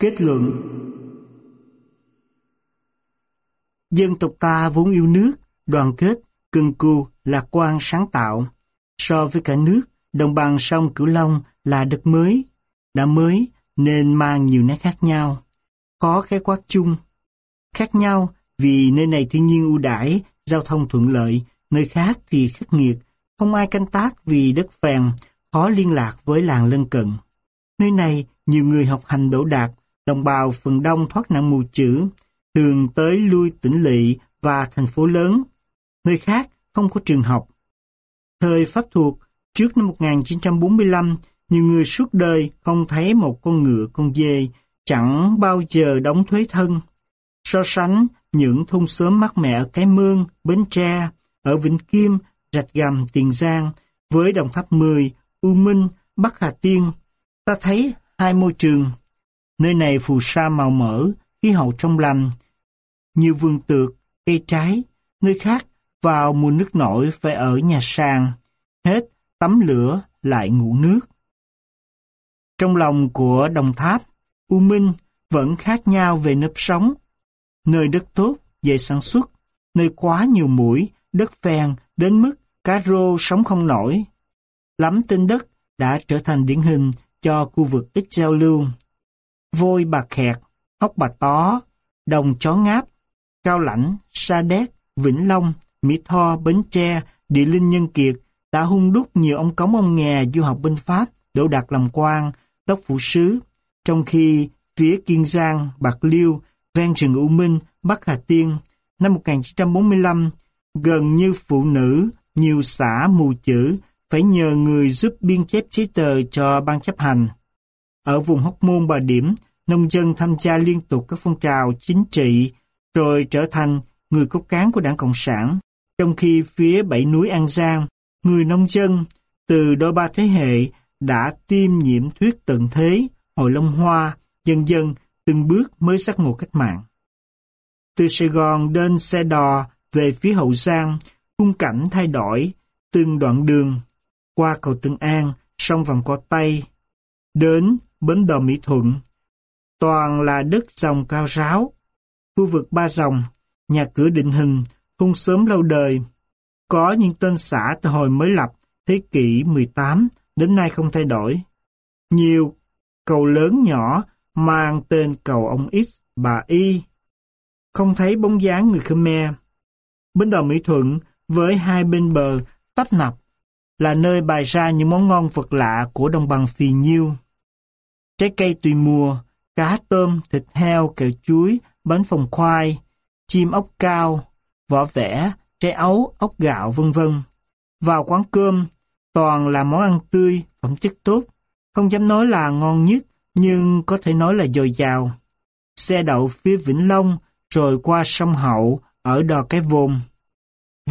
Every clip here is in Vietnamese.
Kết luận Dân tộc ta vốn yêu nước, đoàn kết, cưng cù, lạc quan, sáng tạo. So với cả nước, đồng bằng sông Cửu Long là đất mới, đã mới nên mang nhiều nét khác nhau. Có khái quát chung. Khác nhau vì nơi này thiên nhiên ưu đãi, giao thông thuận lợi, nơi khác thì khắc nghiệt, không ai canh tác vì đất phèn, khó liên lạc với làng lân cận. Nơi này nhiều người học hành đỗ đạt, đồng bào phần đông thoát nạn mù chữ, thường tới lui tỉnh lỵ và thành phố lớn. Nơi khác không có trường học. Thời Pháp thuộc, trước năm 1945, nhiều người suốt đời không thấy một con ngựa con dê, chẳng bao giờ đóng thuế thân. So sánh những thôn xóm mát mẻ ở Cái Mương, Bến Tre, ở Vĩnh Kim, Rạch Gầm, Tiền Giang, với Đồng Tháp 10, U Minh, Bắc Hà Tiên, ta thấy hai môi trường. Nơi này phù sa màu mỡ, khí hậu trong lành, nhiều vườn tược, cây trái, nơi khác vào mùa nước nổi phải ở nhà sàn, hết tắm lửa lại ngủ nước. Trong lòng của Đồng Tháp, U Minh vẫn khác nhau về nếp sống. Nơi đất tốt, dễ sản xuất, nơi quá nhiều mũi, đất phèn đến mức cá rô sống không nổi. Lắm tên đất đã trở thành điển hình cho khu vực ít giao lưu. Vôi bà khẹt, hóc bà tó, đồng chó ngáp, cao lãnh, sa đéc, vĩnh long, mỹ tho, bến tre, địa linh nhân kiệt đã hung đúc nhiều ông cống ông nghè du học binh Pháp, đỗ đạt làm quan, tốc phủ sứ, trong khi phía Kiên Giang, Bạc Liêu, ven rừng U Minh, Bắc Hà Tiên, năm 1945, gần như phụ nữ, nhiều xã mù chữ, phải nhờ người giúp biên chép giấy tờ cho ban chấp hành. Ở vùng Hóc Môn Bà Điểm, nông dân tham gia liên tục các phong trào chính trị, rồi trở thành người cốt cán của đảng Cộng sản, trong khi phía bảy núi An Giang, người nông dân từ đôi ba thế hệ đã tiêm nhiễm thuyết tận thế, hồi Long Hoa, dần dần từng bước mới sắc ngộ cách mạng. Từ Sài Gòn đến xe đò về phía Hậu Giang, khung cảnh thay đổi, từng đoạn đường, qua cầu Tân An, sông vòng cỏ Tây, đến bến đò Mỹ Thuận. Toàn là đất dòng cao ráo, khu vực ba dòng, nhà cửa định hình, hung sớm lâu đời. Có những tên xã từ hồi mới lập, thế kỷ 18 đến nay không thay đổi. Nhiều cầu lớn nhỏ mang tên cầu ông X, bà Y. Không thấy bóng dáng người Khmer. Bến đò Mỹ Thuận với hai bên bờ tấp nập là nơi bày ra những món ngon vật lạ của đồng bằng phì nhiêu. Trái cây tùy mùa, cá tôm, thịt heo, kẹo chuối, bánh phồng khoai, chim ốc cao, vỏ vẽ, trái ấu, ốc gạo vân vân. Vào quán cơm, toàn là món ăn tươi, phẩm chất tốt. Không dám nói là ngon nhất, nhưng có thể nói là dồi dào. Xe đậu phía Vĩnh Long, rồi qua sông Hậu, ở đò cái vồn.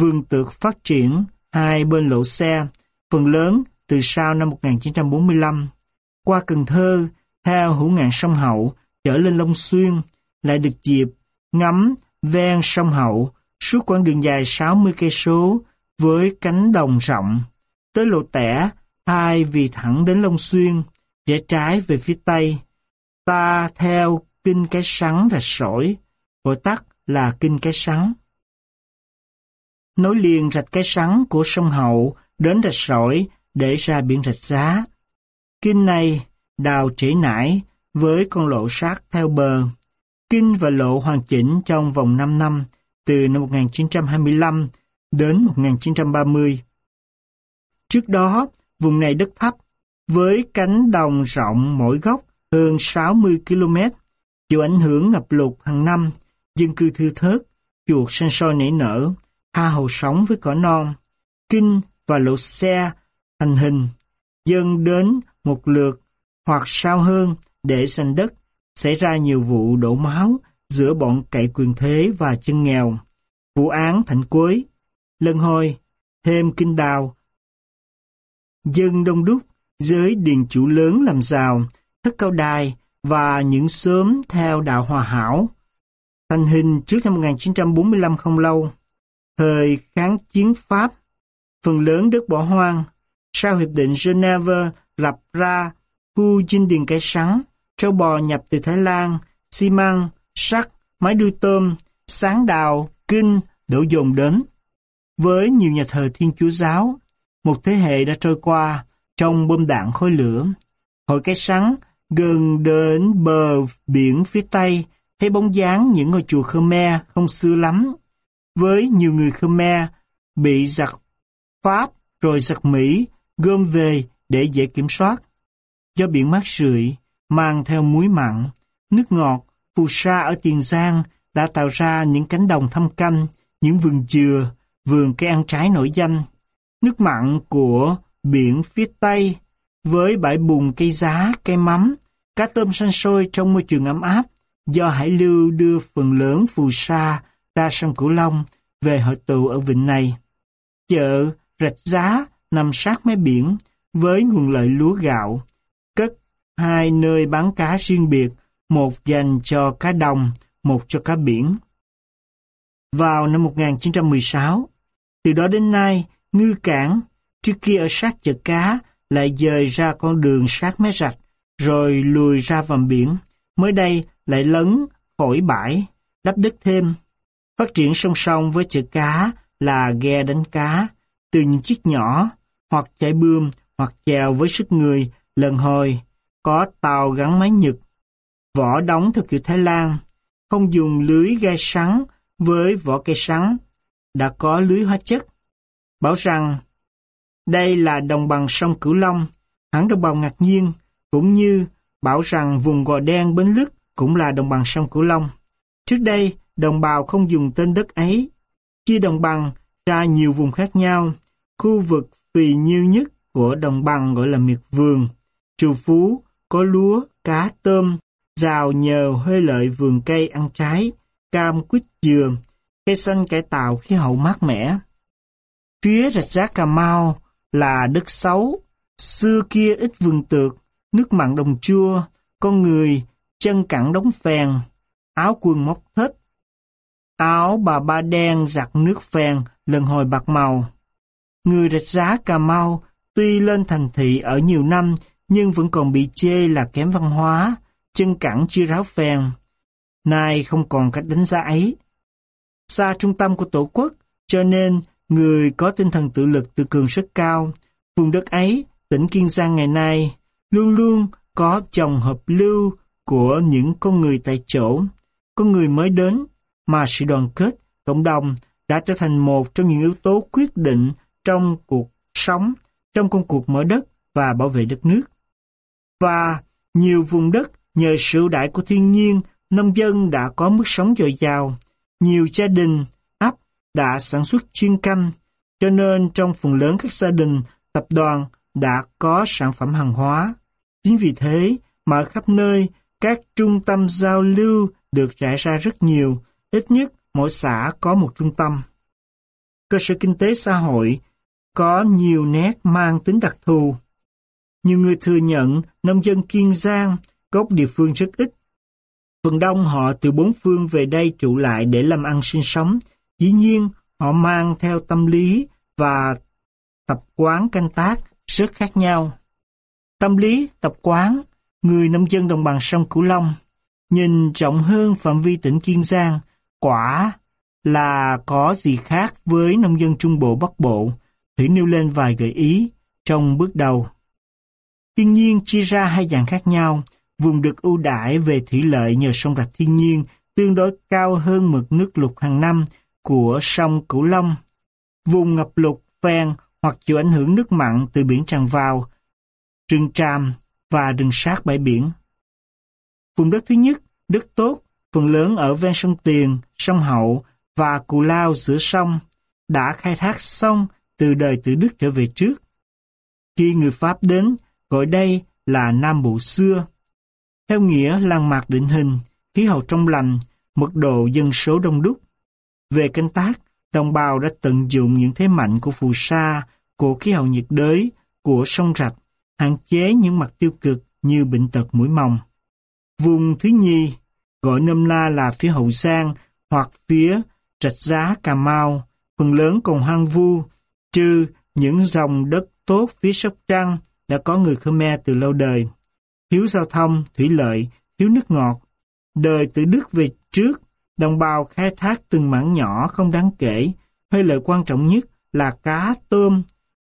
Vườn tược phát triển, hai bên lộ xe, phần lớn từ sau năm 1945. Qua Cần Thơ, theo hữu ngạn sông Hậu, trở lên Long Xuyên, lại được dịp ngắm ven sông Hậu suốt quãng đường dài 60 cây số với cánh đồng rộng. Tới lộ tẻ, hai vì thẳng đến Long Xuyên, rẽ trái về phía Tây. Ta theo kinh cái sắn rạch sỏi, gọi tắt là kinh cái sắn. Nối liền rạch cái sắn của sông Hậu đến rạch sỏi để ra biển rạch giá. Kinh này đào trễ nải với con lộ sát theo bờ. Kinh và lộ hoàn chỉnh trong vòng 5 năm, từ năm 1925 đến 1930. Trước đó, vùng này đất thấp, với cánh đồng rộng mỗi góc hơn 60 km, chịu ảnh hưởng ngập lụt hàng năm, dân cư thưa thớt, chuột sen soi nảy nở, tha hồ sống với cỏ non, kinh và lộ xe thành hình, dân đến một lượt hoặc sao hơn để giành đất, xảy ra nhiều vụ đổ máu giữa bọn cậy quyền thế và chân nghèo. Vụ án Thạnh cuối Lân hồi thêm Kinh Đào. Dân đông đúc, giới điền chủ lớn làm giàu, thất cao đài và những xóm theo đạo hòa hảo. Thành hình trước năm 1945 không lâu. Thời kháng chiến Pháp, phần lớn đất bỏ hoang. Sau Hiệp định Geneva lập ra khu dinh điền cái sắn, trâu bò nhập từ Thái Lan, xi măng, sắt, máy đuôi tôm, sáng đào, kinh đổ dồn đến. Với nhiều nhà thờ Thiên Chúa Giáo, một thế hệ đã trôi qua trong bom đạn khói lửa. Hội cái sắn gần đến bờ biển phía Tây thấy bóng dáng những ngôi chùa Khmer không xưa lắm. Với nhiều người Khmer bị giặc Pháp rồi giặc Mỹ gom về để dễ kiểm soát. Do biển mát rượi, mang theo muối mặn, nước ngọt, phù sa ở Tiền Giang đã tạo ra những cánh đồng thăm canh, những vườn dừa, vườn cây ăn trái nổi danh. Nước mặn của biển phía Tây với bãi bùn cây giá, cây mắm, cá tôm sanh sôi trong môi trường ấm áp do hải lưu đưa phần lớn phù sa ra sông Cửu Long về hội tụ ở vịnh này. Chợ Rạch Giá nằm sát mé biển với nguồn lợi lúa gạo, hai nơi bán cá riêng biệt, một dành cho cá đồng, một cho cá biển. Vào năm 1916, từ đó đến nay, ngư cảng, trước kia ở sát chợ cá, lại dời ra con đường sát mé rạch, rồi lùi ra vòng biển. Mới đây lại lấn khỏi bãi, đắp đất thêm. Phát triển song song với chợ cá là ghe đánh cá, từ những chiếc nhỏ, hoặc chạy bươm, hoặc chèo với sức người, lần hồi, có tàu gắn máy nhật, vỏ đóng theo kiểu Thái Lan, không dùng lưới gai sắn với vỏ cây sắn, đã có lưới hóa chất. Bảo rằng đây là đồng bằng sông Cửu Long, hẳn đồng bào ngạc nhiên, cũng như bảo rằng vùng Gò Đen Bến Lức cũng là đồng bằng sông Cửu Long. Trước đây, đồng bào không dùng tên đất ấy, chia đồng bằng ra nhiều vùng khác nhau. Khu vực phì nhiêu nhất của đồng bằng gọi là miệt vườn. Trù phú có lúa, cá, tôm, rào nhờ hơi lợi vườn cây ăn trái, cam, quýt, dừa, cây xanh cải tạo khí hậu mát mẻ. Phía rạch giá Cà Mau là đất xấu, xưa kia ít vườn tược, nước mặn đồng chua, con người, chân cẳng đóng phèn, áo quần móc thết. Áo bà ba đen giặt nước phèn, lần hồi bạc màu. Người rạch giá Cà Mau tuy lên thành thị ở nhiều năm nhưng vẫn còn bị chê là kém văn hóa, chân cẳng chưa ráo phèn. Nay không còn cách đánh giá ấy. Xa trung tâm của tổ quốc, cho nên người có tinh thần tự lực tự cường rất cao. Vùng đất ấy, tỉnh Kiên Giang ngày nay, luôn luôn có chồng hợp lưu của những con người tại chỗ, con người mới đến, mà sự đoàn kết, cộng đồng đã trở thành một trong những yếu tố quyết định trong cuộc sống, trong công cuộc mở đất và bảo vệ đất nước. Và nhiều vùng đất nhờ sự đại của thiên nhiên, nông dân đã có mức sống dồi dào. Nhiều gia đình, ấp đã sản xuất chuyên canh, cho nên trong phần lớn các gia đình, tập đoàn đã có sản phẩm hàng hóa. Chính vì thế mà ở khắp nơi, các trung tâm giao lưu được rải ra rất nhiều, ít nhất mỗi xã có một trung tâm. Cơ sở kinh tế xã hội có nhiều nét mang tính đặc thù. Nhiều người thừa nhận nông dân Kiên Giang gốc địa phương rất ít. Phần đông họ từ bốn phương về đây trụ lại để làm ăn sinh sống. Dĩ nhiên, họ mang theo tâm lý và tập quán canh tác rất khác nhau. Tâm lý, tập quán, người nông dân đồng bằng sông Cửu Long, nhìn rộng hơn phạm vi tỉnh Kiên Giang, quả là có gì khác với nông dân Trung Bộ Bắc Bộ, Thủy nêu lên vài gợi ý trong bước đầu. Thiên nhiên chia ra hai dạng khác nhau, vùng được ưu đãi về thủy lợi nhờ sông rạch thiên nhiên tương đối cao hơn mực nước lục hàng năm của sông Cửu Long. Vùng ngập lụt ven hoặc chịu ảnh hưởng nước mặn từ biển tràn vào, rừng tràm và rừng sát bãi biển. Vùng đất thứ nhất, đất tốt, phần lớn ở ven sông Tiền, sông Hậu và Cù Lao giữa sông, đã khai thác xong từ đời từ Đức trở về trước. Khi người Pháp đến, gọi đây là Nam Bộ xưa. Theo nghĩa làng mạc định hình, khí hậu trong lành, mật độ dân số đông đúc. Về canh tác, đồng bào đã tận dụng những thế mạnh của phù sa, của khí hậu nhiệt đới, của sông rạch, hạn chế những mặt tiêu cực như bệnh tật mũi mòng. Vùng thứ nhì, gọi nôm na là phía Hậu Giang hoặc phía Rạch Giá Cà Mau, phần lớn còn hoang vu, trừ những dòng đất tốt phía Sóc Trăng đã có người Khmer từ lâu đời. thiếu giao thông, thủy lợi, thiếu nước ngọt. Đời từ Đức về trước, đồng bào khai thác từng mảng nhỏ không đáng kể. Hơi lợi quan trọng nhất là cá, tôm,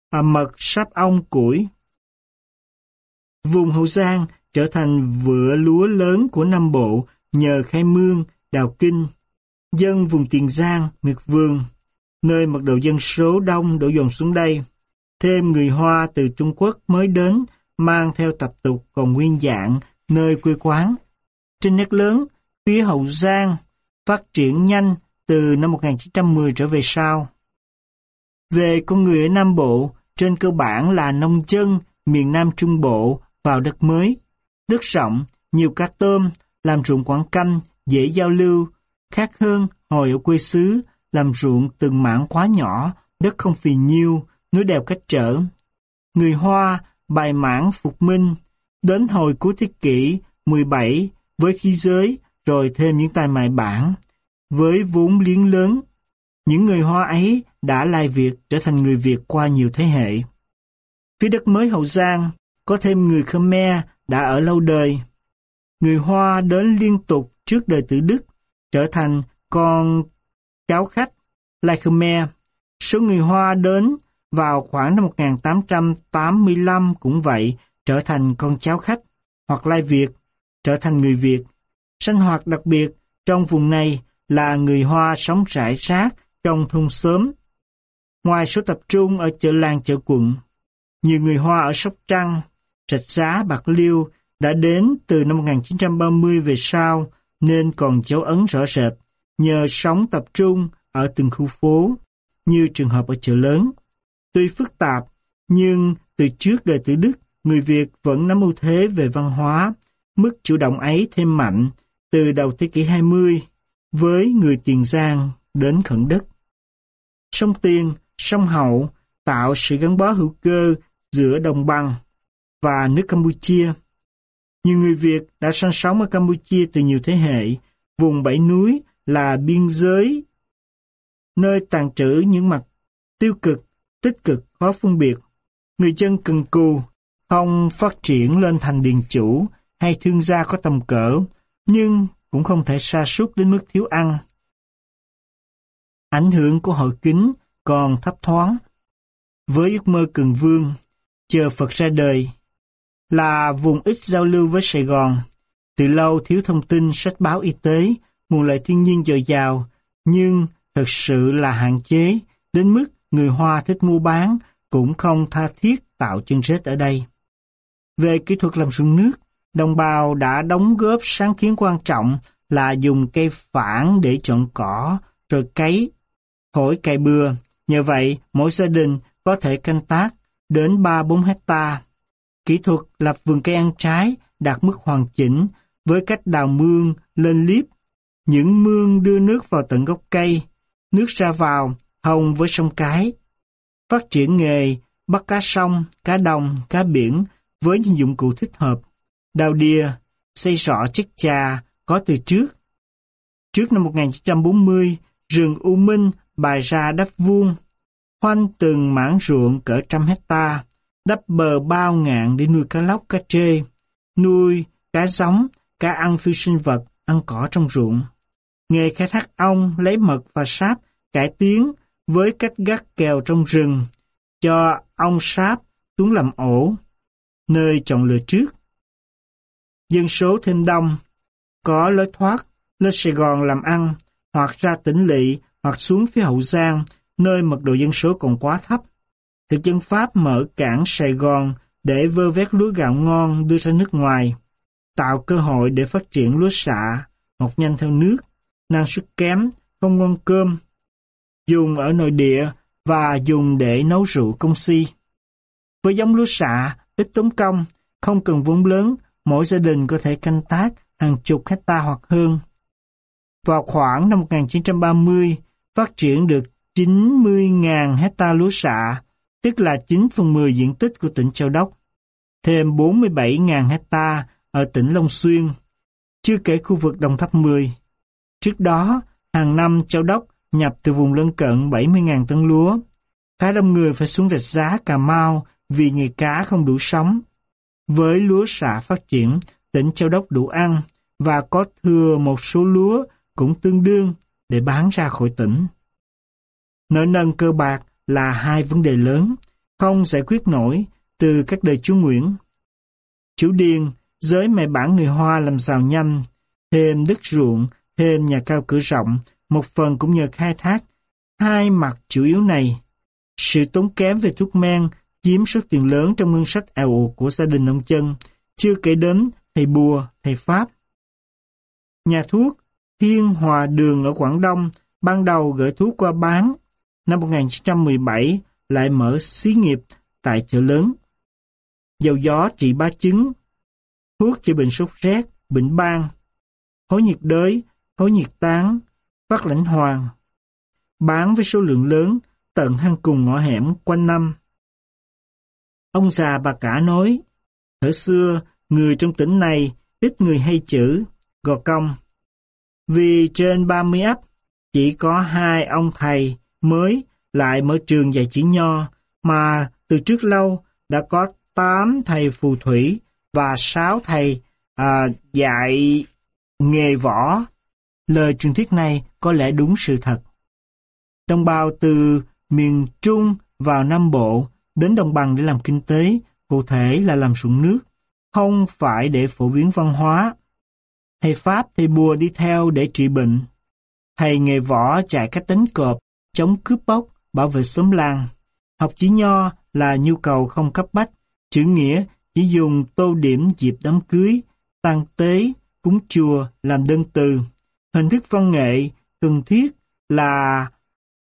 à, mật, sáp ong, củi. Vùng Hậu Giang trở thành vựa lúa lớn của Nam Bộ nhờ khai mương, đào kinh. Dân vùng Tiền Giang, miệt vườn, nơi mật độ dân số đông đổ dồn xuống đây. Thêm người Hoa từ Trung Quốc mới đến, mang theo tập tục còn nguyên dạng, nơi quê quán. Trên nét lớn, phía Hậu Giang phát triển nhanh từ năm 1910 trở về sau. Về con người ở Nam Bộ, trên cơ bản là nông dân miền Nam Trung Bộ vào đất mới. Đất rộng, nhiều cá tôm, làm ruộng quảng canh, dễ giao lưu, khác hơn hồi ở quê xứ, làm ruộng từng mảng quá nhỏ, đất không phì nhiêu, núi đèo cách trở. Người Hoa bài mãn phục minh, đến hồi cuối thế kỷ 17 với khí giới, rồi thêm những tài mại bản. Với vốn liếng lớn, những người Hoa ấy đã lai Việt trở thành người Việt qua nhiều thế hệ. Phía đất mới Hậu Giang, có thêm người Khmer đã ở lâu đời. Người Hoa đến liên tục trước đời tử Đức, trở thành con cháu khách Lai Khmer. Số người Hoa đến vào khoảng năm 1885 cũng vậy, trở thành con cháu khách, hoặc Lai Việt, trở thành người Việt. Sinh hoạt đặc biệt trong vùng này là người Hoa sống rải rác trong thôn xóm. Ngoài số tập trung ở chợ làng chợ quận, nhiều người Hoa ở Sóc Trăng, Rạch Giá, Bạc Liêu đã đến từ năm 1930 về sau nên còn dấu ấn rõ rệt nhờ sống tập trung ở từng khu phố như trường hợp ở chợ lớn. Tuy phức tạp, nhưng từ trước đời tử Đức, người Việt vẫn nắm ưu thế về văn hóa, mức chủ động ấy thêm mạnh từ đầu thế kỷ 20 với người Tiền Giang đến khẩn đất. Sông Tiền, sông Hậu tạo sự gắn bó hữu cơ giữa đồng bằng và nước Campuchia. Nhiều người Việt đã sinh sống ở Campuchia từ nhiều thế hệ. Vùng bảy núi là biên giới, nơi tàn trữ những mặt tiêu cực, tích cực khó phân biệt. Người dân cần cù, không phát triển lên thành điền chủ hay thương gia có tầm cỡ, nhưng cũng không thể sa sút đến mức thiếu ăn. Ảnh hưởng của hội kính còn thấp thoáng. Với ước mơ cường vương, chờ Phật ra đời, là vùng ít giao lưu với Sài Gòn. Từ lâu thiếu thông tin, sách báo y tế, nguồn lợi thiên nhiên dồi dào, nhưng thực sự là hạn chế, đến mức người Hoa thích mua bán cũng không tha thiết tạo chân rết ở đây. Về kỹ thuật làm ruộng nước, đồng bào đã đóng góp sáng kiến quan trọng là dùng cây phản để chọn cỏ, rồi cấy, thổi cày bừa. Nhờ vậy, mỗi gia đình có thể canh tác đến 3-4 hecta. Kỹ thuật lập vườn cây ăn trái đạt mức hoàn chỉnh với cách đào mương lên liếp. Những mương đưa nước vào tận gốc cây, nước ra vào, hồng với sông cái. Phát triển nghề bắt cá sông, cá đồng, cá biển với những dụng cụ thích hợp. Đào đìa, xây sọ chất trà có từ trước. Trước năm 1940, rừng U Minh bài ra đắp vuông, khoanh từng mảng ruộng cỡ trăm hecta đắp bờ bao ngạn để nuôi cá lóc, cá trê, nuôi cá giống, cá ăn phi sinh vật, ăn cỏ trong ruộng. Nghề khai thác ong, lấy mật và sáp cải tiến với cách gác kèo trong rừng, cho ong sáp xuống làm ổ, nơi chọn lựa trước. Dân số thêm đông, có lối thoát, lên Sài Gòn làm ăn, hoặc ra tỉnh lỵ, hoặc xuống phía Hậu Giang, nơi mật độ dân số còn quá thấp. Thực dân Pháp mở cảng Sài Gòn để vơ vét lúa gạo ngon đưa ra nước ngoài, tạo cơ hội để phát triển lúa xạ, mọc nhanh theo nước, năng suất kém, không ngon cơm, dùng ở nội địa và dùng để nấu rượu công si. Với giống lúa xạ, ít tốn công, không cần vốn lớn, mỗi gia đình có thể canh tác hàng chục hecta hoặc hơn. Vào khoảng năm 1930, phát triển được 90.000 hecta lúa xạ, tức là 9 phần 10 diện tích của tỉnh Châu Đốc, thêm 47.000 hecta ở tỉnh Long Xuyên, chưa kể khu vực Đồng Tháp 10. Trước đó, hàng năm Châu Đốc nhập từ vùng lân cận 70.000 tấn lúa. Khá đông người phải xuống rạch giá Cà Mau vì nghề cá không đủ sống. Với lúa xạ phát triển, tỉnh Châu Đốc đủ ăn và có thừa một số lúa cũng tương đương để bán ra khỏi tỉnh. Nợ nần cơ bạc là hai vấn đề lớn, không giải quyết nổi từ các đời chú Nguyễn. Chủ Điền, giới mẹ bản người Hoa làm giàu nhanh, thêm đất ruộng, thêm nhà cao cửa rộng, một phần cũng nhờ khai thác. Hai mặt chủ yếu này, sự tốn kém về thuốc men chiếm số tiền lớn trong ngân sách ảo ụt của gia đình nông chân, chưa kể đến thầy bùa, thầy Pháp. Nhà thuốc Thiên Hòa Đường ở Quảng Đông ban đầu gửi thuốc qua bán. Năm 1917 lại mở xí nghiệp tại chợ lớn. Dầu gió trị ba chứng, thuốc chữa bệnh sốt rét, bệnh ban, hối nhiệt đới, hối nhiệt tán, Bắc lãnh hoàng. Bán với số lượng lớn, tận hang cùng ngõ hẻm quanh năm. Ông già bà cả nói, ở xưa, người trong tỉnh này ít người hay chữ, gò công. Vì trên 30 ấp, chỉ có hai ông thầy mới lại mở trường dạy chữ nho, mà từ trước lâu đã có 8 thầy phù thủy và 6 thầy à, dạy nghề võ. Lời truyền thuyết này có lẽ đúng sự thật. Đồng bào từ miền Trung vào Nam Bộ đến đồng bằng để làm kinh tế, cụ thể là làm ruộng nước, không phải để phổ biến văn hóa. Thầy Pháp thầy bùa đi theo để trị bệnh. Thầy nghề võ chạy cách đánh cọp, chống cướp bóc, bảo vệ xóm làng. Học chữ nho là nhu cầu không cấp bách, chữ nghĩa chỉ dùng tô điểm dịp đám cưới, tăng tế, cúng chùa làm đơn từ. Hình thức văn nghệ cần thiết là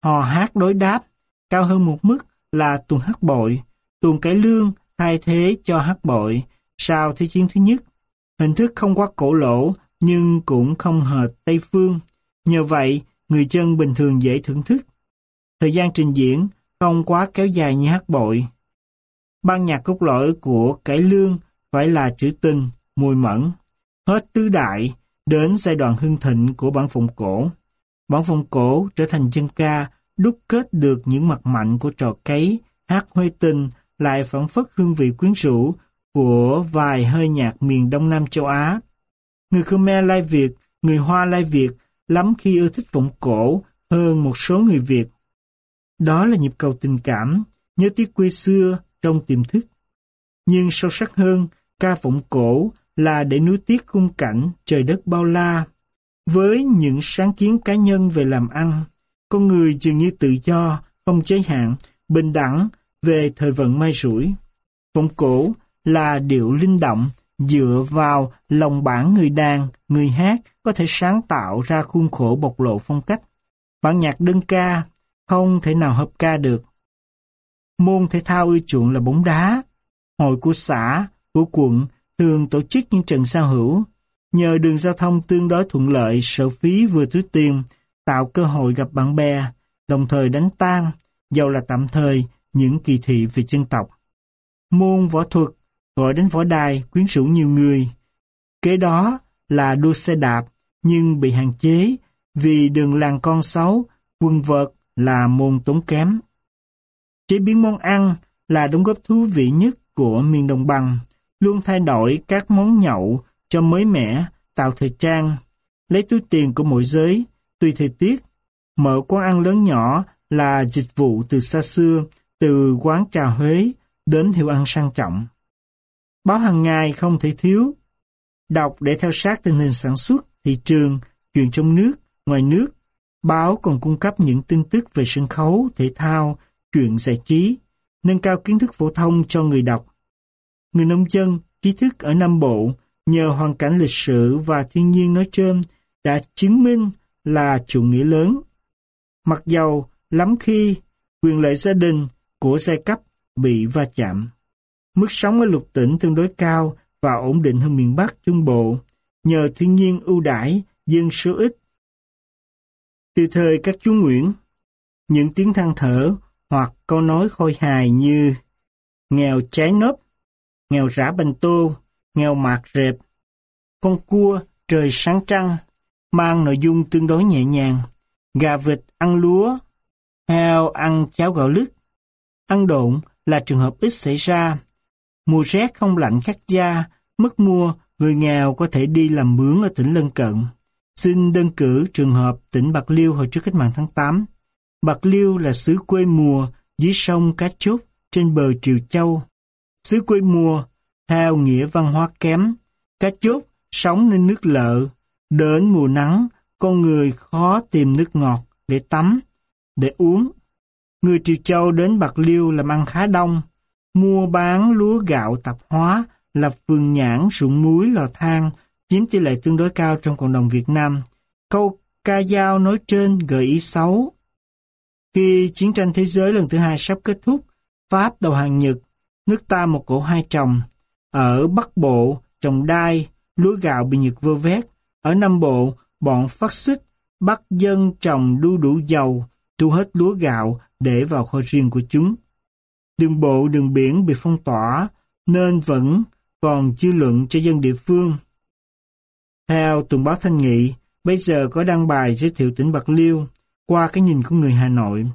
hò hát đối đáp, cao hơn một mức là tuần hát bội, tuần cải lương thay thế cho hát bội sau Thế chiến thứ nhất. Hình thức không quá cổ lỗ nhưng cũng không hợp Tây Phương. Nhờ vậy, người dân bình thường dễ thưởng thức. Thời gian trình diễn không quá kéo dài như hát bội. Ban nhạc cốt lõi của cải lương phải là trữ tình, mùi mẫn. Hết tứ đại đến giai đoạn hưng thịnh của bản phụng cổ. Bản phụng cổ trở thành dân ca đúc kết được những mặt mạnh của trò cấy, hát huê tinh, lại phản phất hương vị quyến rũ của vài hơi nhạc miền Đông Nam châu Á. Người Khmer Lai Việt, người Hoa Lai Việt lắm khi yêu thích vọng cổ hơn một số người Việt. Đó là nhịp cầu tình cảm, nhớ tiếc quê xưa trong tiềm thức. Nhưng sâu sắc hơn, ca vọng cổ là để nuối tiếc khung cảnh trời đất bao la. Với những sáng kiến cá nhân về làm ăn, con người dường như tự do, không giới hạn, bình đẳng về thời vận may rủi. Vọng cổ là điệu linh động, dựa vào lòng bản người đàn, người hát có thể sáng tạo ra khuôn khổ bộc lộ phong cách. Bản nhạc đơn ca không thể nào hợp ca được. Môn thể thao ưa chuộng là bóng đá. Hội của xã, của quận thường tổ chức những trận giao hữu. Nhờ đường giao thông tương đối thuận lợi, sở phí vừa túi tiền, tạo cơ hội gặp bạn bè, đồng thời đánh tan, dầu là tạm thời, những kỳ thị về dân tộc. Môn võ thuật, gọi đến võ đài, quyến rũ nhiều người. Kế đó là đua xe đạp, nhưng bị hạn chế vì đường làng con xấu, quân vợt là môn tốn kém. Chế biến món ăn là đóng góp thú vị nhất của miền đồng bằng, luôn thay đổi các món nhậu cho mới mẻ, tạo thời trang, lấy túi tiền của mỗi giới, tùy thời tiết. Mở quán ăn lớn nhỏ là dịch vụ từ xa xưa, từ quán trà Huế đến hiệu ăn sang trọng. Báo hàng ngày không thể thiếu. Đọc để theo sát tình hình sản xuất, thị trường, chuyện trong nước, ngoài nước. Báo còn cung cấp những tin tức về sân khấu, thể thao, chuyện giải trí, nâng cao kiến thức phổ thông cho người đọc. Người nông dân, trí thức ở Nam Bộ, nhờ hoàn cảnh lịch sử và thiên nhiên nói trên, đã chứng minh là chủ nghĩa lớn. Mặc dầu lắm khi quyền lợi gia đình của giai cấp bị va chạm. Mức sống ở lục tỉnh tương đối cao và ổn định hơn miền Bắc Trung Bộ, nhờ thiên nhiên ưu đãi dân số ít. Từ thời các chú Nguyễn, những tiếng than thở hoặc câu nói khôi hài như nghèo trái nốt, nghèo rã bành tô, nghèo mạt rệp, con cua, trời sáng trăng, mang nội dung tương đối nhẹ nhàng, gà vịt ăn lúa, heo ăn cháo gạo lứt. Ăn độn là trường hợp ít xảy ra. Mùa rét không lạnh khắc da, mất mua, người nghèo có thể đi làm mướn ở tỉnh lân cận. Xin đơn cử trường hợp tỉnh Bạc Liêu hồi trước cách mạng tháng 8. Bạc Liêu là xứ quê mùa dưới sông Cá Chốt trên bờ Triều Châu. Xứ quê mùa, theo nghĩa văn hóa kém, Cá Chốt sống nên nước lợ. Đến mùa nắng, con người khó tìm nước ngọt để tắm, để uống. Người Triều Châu đến Bạc Liêu làm ăn khá đông, mua bán lúa gạo tạp hóa, lập vườn nhãn, ruộng muối, lò than, chiếm tỷ lệ tương đối cao trong cộng đồng Việt Nam. Câu ca dao nói trên gợi ý xấu. Khi chiến tranh thế giới lần thứ hai sắp kết thúc, Pháp đầu hàng Nhật, nước ta một cổ hai trồng. Ở Bắc Bộ, trồng đai, lúa gạo bị nhiệt vơ vét. Ở Nam Bộ, bọn phát xít bắt dân trồng đu đủ dầu, thu hết lúa gạo để vào kho riêng của chúng. Đường bộ, đường biển bị phong tỏa, nên vẫn còn chưa luận cho dân địa phương. Theo tuần báo Thanh Nghị, bây giờ có đăng bài giới thiệu tỉnh Bạc Liêu qua cái nhìn của người Hà Nội.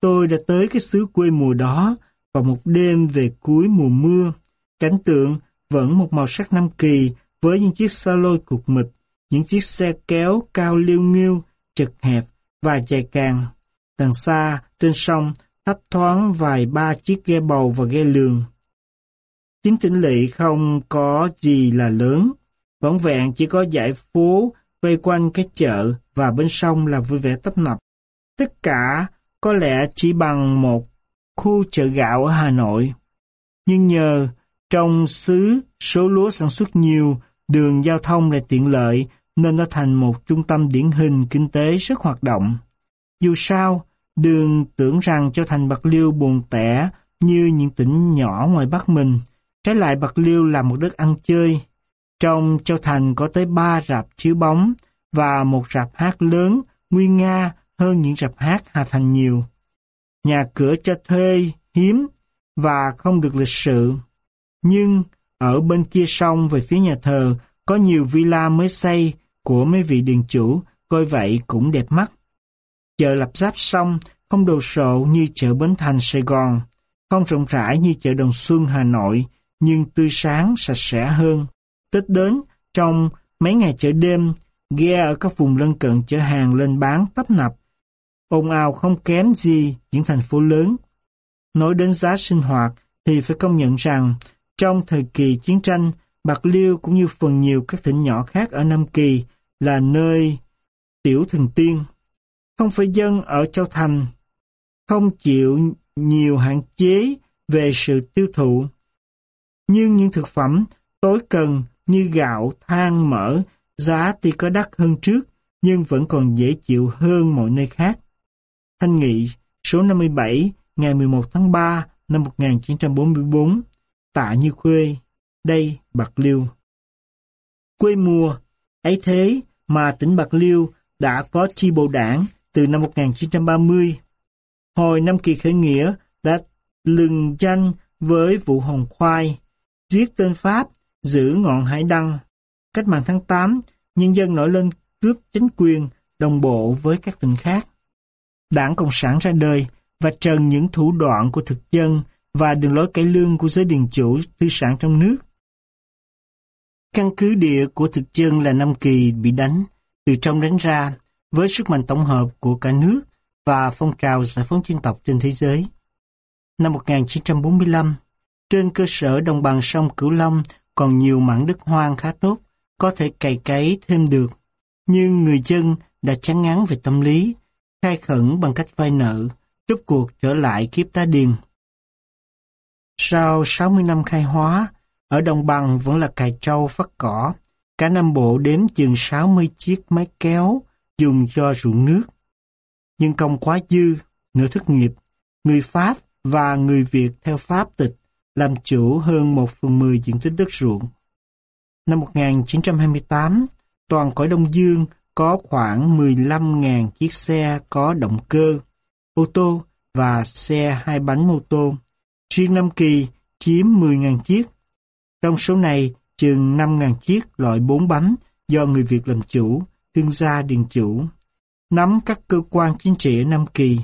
Tôi đã tới cái xứ quê mùa đó vào một đêm về cuối mùa mưa. Cảnh tượng vẫn một màu sắc năm kỳ với những chiếc xa lôi cục mịch, những chiếc xe kéo cao liêu nghiêu, chật hẹp và dài càng. Đằng xa, trên sông, thấp thoáng vài ba chiếc ghe bầu và ghe lường. Chính tỉnh lỵ không có gì là lớn, võng vẹn chỉ có dãy phố vây quanh cái chợ và bên sông là vui vẻ tấp nập. Tất cả có lẽ chỉ bằng một khu chợ gạo ở Hà Nội. Nhưng nhờ trong xứ số lúa sản xuất nhiều, đường giao thông lại tiện lợi nên nó thành một trung tâm điển hình kinh tế rất hoạt động. Dù sao, đường tưởng rằng cho thành Bạc Liêu buồn tẻ như những tỉnh nhỏ ngoài Bắc mình. Trái lại Bạc Liêu là một đất ăn chơi. Trong Châu Thành có tới ba rạp chiếu bóng và một rạp hát lớn, nguy nga hơn những rạp hát Hà Thành nhiều. Nhà cửa cho thuê, hiếm và không được lịch sự. Nhưng ở bên kia sông về phía nhà thờ có nhiều villa mới xây của mấy vị điền chủ, coi vậy cũng đẹp mắt. Chợ lập giáp sông không đồ sộ như chợ Bến Thành Sài Gòn, không rộng rãi như chợ Đồng Xuân Hà Nội, nhưng tươi sáng, sạch sẽ hơn. Tết đến, trong mấy ngày chợ đêm, ghe ở các vùng lân cận chở hàng lên bán tấp nập. Ồn ào không kém gì những thành phố lớn. Nói đến giá sinh hoạt thì phải công nhận rằng trong thời kỳ chiến tranh, Bạc Liêu cũng như phần nhiều các tỉnh nhỏ khác ở Nam Kỳ là nơi tiểu thần tiên. Không phải dân ở Châu Thành, không chịu nhiều hạn chế về sự tiêu thụ. Nhưng những thực phẩm tối cần như gạo, than, mỡ, giá tuy có đắt hơn trước, nhưng vẫn còn dễ chịu hơn mọi nơi khác. Thanh Nghị, số 57, ngày 11 tháng 3 năm 1944, Tạ Như Khuê, đây Bạc Liêu. Quê mùa, ấy thế mà tỉnh Bạc Liêu đã có chi bộ đảng từ năm 1930. Hồi năm kỳ khởi nghĩa đã lừng danh với vụ hồng khoai, giết tên Pháp, giữ ngọn hải đăng. Cách mạng tháng 8, nhân dân nổi lên cướp chính quyền đồng bộ với các tỉnh khác. Đảng Cộng sản ra đời và trần những thủ đoạn của thực dân và đường lối cải lương của giới điền chủ tư sản trong nước. Căn cứ địa của thực dân là Nam Kỳ bị đánh, từ trong đánh ra, với sức mạnh tổng hợp của cả nước và phong trào giải phóng dân tộc trên thế giới. Năm 1945, trên cơ sở đồng bằng sông Cửu Long còn nhiều mảng đất hoang khá tốt, có thể cày cấy thêm được. Nhưng người dân đã chán ngán về tâm lý, khai khẩn bằng cách vay nợ, rút cuộc trở lại kiếp tá điền. Sau 60 năm khai hóa, ở đồng bằng vẫn là cài trâu phát cỏ. Cả Nam Bộ đếm chừng 60 chiếc máy kéo dùng cho ruộng nước. Nhưng công quá dư, nửa thất nghiệp, người Pháp và người Việt theo Pháp tịch làm chủ hơn một phần mười diện tích đất ruộng. Năm 1928, toàn cõi Đông Dương có khoảng 15.000 chiếc xe có động cơ, ô tô và xe hai bánh mô tô. Riêng Nam Kỳ chiếm 10.000 chiếc. Trong số này, chừng 5.000 chiếc loại 4 bánh do người Việt làm chủ, thương gia điền chủ. Nắm các cơ quan chính trị ở Nam Kỳ,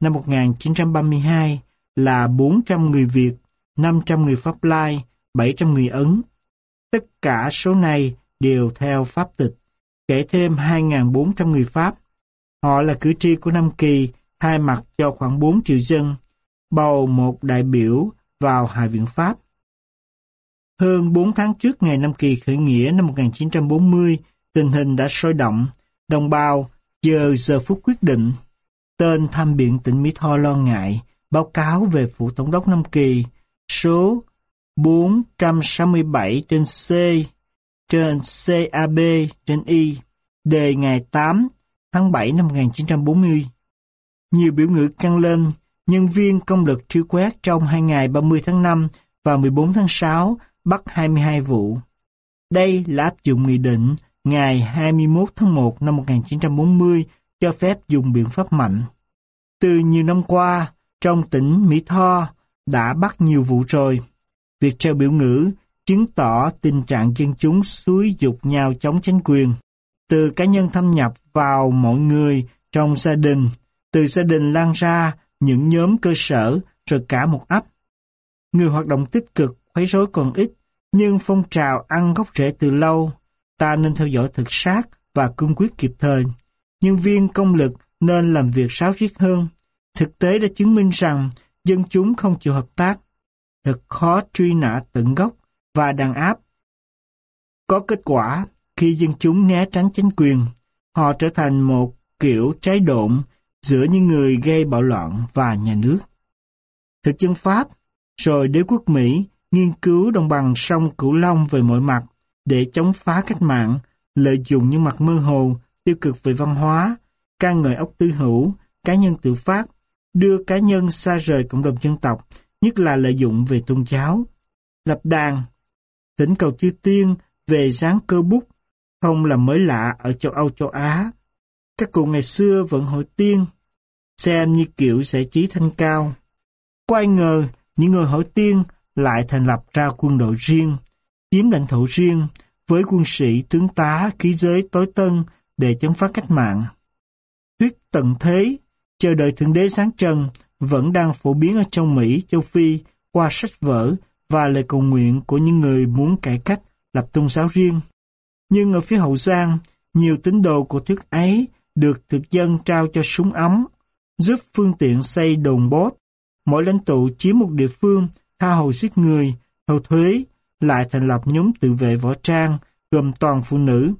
năm 1932 là 400 người Việt, 500 người Pháp Lai 700 người Ấn. Tất cả số này đều theo pháp tịch, kể thêm 2.400 người Pháp. Họ là cử tri của Nam Kỳ, thay mặt cho khoảng 4 triệu dân, bầu một đại biểu vào Hạ viện Pháp. Hơn 4 tháng trước ngày Nam Kỳ khởi nghĩa năm 1940, tình hình đã sôi động, đồng bào chờ giờ phút quyết định. Tên tham biện tỉnh Mỹ Tho lo ngại, báo cáo về phủ tổng đốc Nam Kỳ, số 467 trên C, trên CAB trên Y, đề ngày 8 tháng 7 năm 1940. Nhiều biểu ngữ căng lên, nhân viên công lực truy quét trong hai ngày 30 tháng 5 và 14 tháng 6 bắt 22 vụ. Đây là áp dụng nghị định ngày 21 tháng 1 năm 1940 cho phép dùng biện pháp mạnh. Từ nhiều năm qua, trong tỉnh Mỹ Tho đã bắt nhiều vụ rồi. Việc treo biểu ngữ chứng tỏ tình trạng dân chúng suối dục nhau chống chính quyền. Từ cá nhân thâm nhập vào mọi người trong gia đình, từ gia đình lan ra những nhóm cơ sở rồi cả một ấp. Người hoạt động tích cực, khuấy rối còn ít, nhưng phong trào ăn gốc rễ từ lâu, ta nên theo dõi thực sát và cương quyết kịp thời. Nhân viên công lực nên làm việc sáo riết hơn. Thực tế đã chứng minh rằng dân chúng không chịu hợp tác. Thật khó truy nã tận gốc và đàn áp. Có kết quả, khi dân chúng né tránh chính quyền, họ trở thành một kiểu trái độn giữa những người gây bạo loạn và nhà nước. Thực dân Pháp, rồi đế quốc Mỹ nghiên cứu đồng bằng sông Cửu Long về mọi mặt để chống phá cách mạng, lợi dụng những mặt mơ hồ, tiêu cực về văn hóa, ca ngợi ốc tư hữu, cá nhân tự phát, đưa cá nhân xa rời cộng đồng dân tộc, nhất là lợi dụng về tôn giáo. Lập đàn, thỉnh cầu chư tiên về dáng cơ bút, không là mới lạ ở châu Âu châu Á. Các cụ ngày xưa vẫn hội tiên, xem như kiểu giải trí thanh cao. Quay ngờ, những người hội tiên lại thành lập ra quân đội riêng, chiếm lãnh thổ riêng, với quân sĩ tướng tá khí giới tối tân để chống phá cách mạng. Thuyết tận thế, chờ đợi Thượng Đế sáng trần vẫn đang phổ biến ở trong Mỹ, châu Phi qua sách vở và lời cầu nguyện của những người muốn cải cách lập tôn giáo riêng. Nhưng ở phía Hậu Giang, nhiều tín đồ của thuyết ấy được thực dân trao cho súng ống, giúp phương tiện xây đồn bốt. Mỗi lãnh tụ chiếm một địa phương, tha hồ giết người, thâu thuế, lại thành lập nhóm tự vệ võ trang, gồm toàn phụ nữ.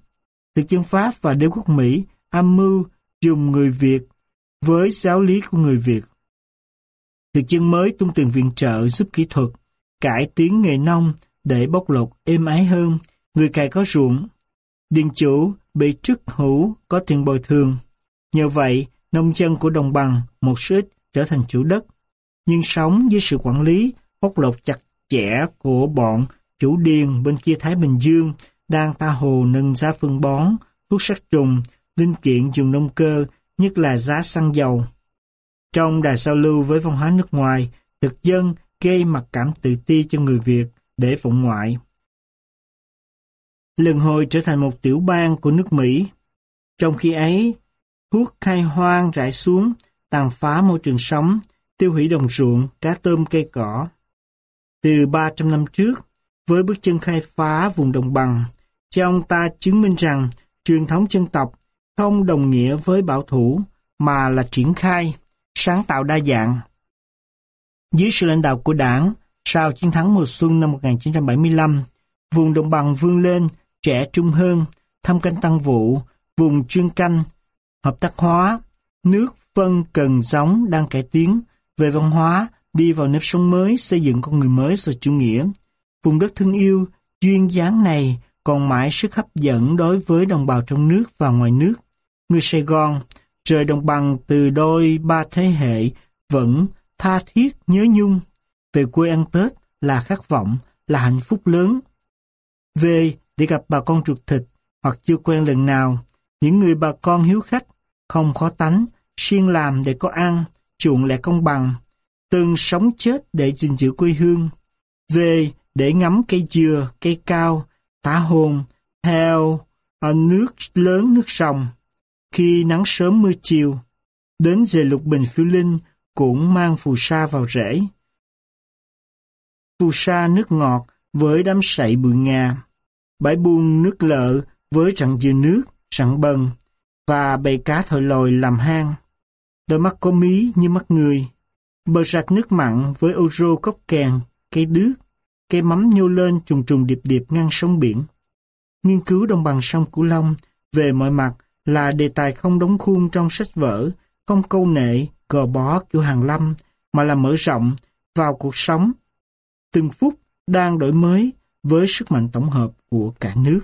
Thực dân Pháp và đế quốc Mỹ âm mưu dùng người Việt với giáo lý của người Việt. Thực dân mới tung tiền viện trợ giúp kỹ thuật, cải tiến nghề nông để bóc lột êm ái hơn, người cày có ruộng. Điền chủ bị trức hữu có tiền bồi thường. Nhờ vậy, nông dân của đồng bằng một số ít trở thành chủ đất, nhưng sống dưới sự quản lý bóc lột chặt chẽ của bọn chủ điền bên kia Thái Bình Dương đang ta hồ nâng giá phân bón, thuốc sát trùng, linh kiện dùng nông cơ, nhất là giá xăng dầu. Trong đài giao lưu với văn hóa nước ngoài, thực dân gây mặc cảm tự ti cho người Việt để vọng ngoại. Lần hồi trở thành một tiểu bang của nước Mỹ. Trong khi ấy, thuốc khai hoang rải xuống, tàn phá môi trường sống, tiêu hủy đồng ruộng, cá tôm cây cỏ. Từ 300 năm trước, với bước chân khai phá vùng đồng bằng, cha ông ta chứng minh rằng truyền thống dân tộc không đồng nghĩa với bảo thủ mà là triển khai, sáng tạo đa dạng. Dưới sự lãnh đạo của đảng, sau chiến thắng mùa xuân năm 1975, vùng đồng bằng vươn lên, trẻ trung hơn, thăm canh tăng vụ, vùng chuyên canh, hợp tác hóa, nước phân cần giống đang cải tiến, về văn hóa, đi vào nếp sống mới, xây dựng con người mới rồi chủ nghĩa. Vùng đất thương yêu, duyên dáng này còn mãi sức hấp dẫn đối với đồng bào trong nước và ngoài nước. Người Sài Gòn, trời đồng bằng từ đôi ba thế hệ, vẫn tha thiết nhớ nhung. Về quê ăn Tết là khát vọng, là hạnh phúc lớn. Về để gặp bà con ruột thịt hoặc chưa quen lần nào, những người bà con hiếu khách, không khó tánh, siêng làm để có ăn, chuộng lẽ công bằng, từng sống chết để gìn giữ quê hương. Về để ngắm cây dừa, cây cao, tả hồn, theo nước lớn nước sông. Khi nắng sớm mưa chiều, đến về lục bình phiêu linh cũng mang phù sa vào rễ. Phù sa nước ngọt với đám sậy bự ngà, bãi buông nước lợ với trận dừa nước, rặng bần, và bầy cá thổi lòi làm hang. Đôi mắt có mí như mắt người, bờ rạch nước mặn với ô rô cốc kèn, cây đước, cây mắm nhô lên trùng trùng điệp điệp ngang sông biển. Nghiên cứu đồng bằng sông Cửu Long về mọi mặt là đề tài không đóng khuôn trong sách vở, không câu nệ, cờ bó kiểu hàng lâm, mà là mở rộng vào cuộc sống. Từng phút đang đổi mới với sức mạnh tổng hợp của cả nước.